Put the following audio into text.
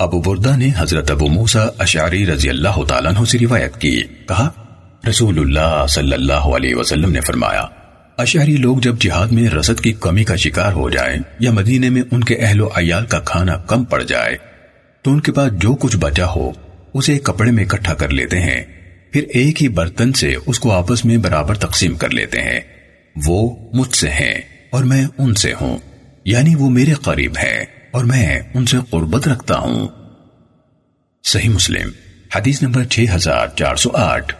ابو بردہ نے حضرت ابو موسیٰ اشعری رضی اللہ تعالیٰ عنہ سے روایت کی۔ کہا، رسول اللہ صلی اللہ علیہ وسلم نے فرمایا، اشعری لوگ جب جہاد میں رسد کی کمی کا شکار ہو جائیں یا مدینے میں ان کے اہل و عیال کا کھانا کم پڑ جائے، تو ان کے پاس جو کچھ بچا ہو، اسے کپڑے میں اکٹھا کر لیتے ہیں۔ پھر ایک ہی برتن سے اس کو آپس میں برابر تقسیم کر لیتے ہیں۔ وہ مجھ سے ہیں اور میں ان سے ہوں یعنی وہ میرے قریب ہے اور میں ان سے قربت رکھتا ہوں۔ صحیح مسلم حدیث نمبر 6408